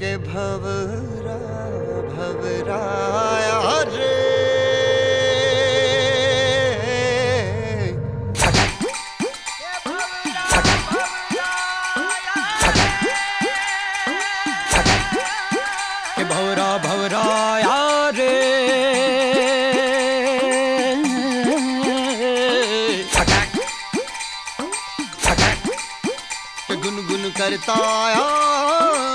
के भवरा भवराया रे। के भवरा भवराया रे। गुनगुन करता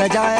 सजाया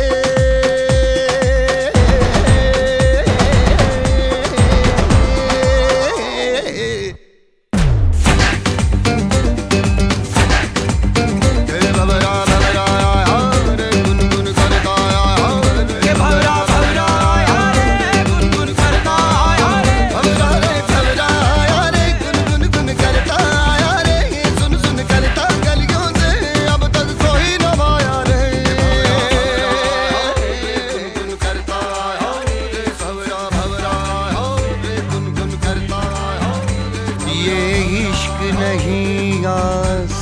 नहीं आसान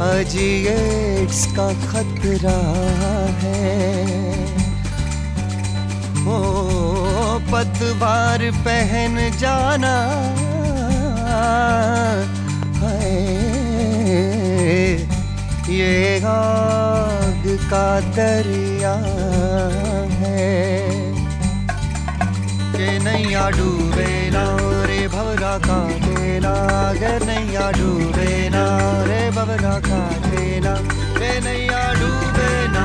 अजी का खतरा है। ओ, पतवार पहन जाना है। ये आग का दरिया है। के नैया डूबे ना भवरा का खेला गे नैया डूबे ना रे भवरा का खेला गे नैया डूबे ना।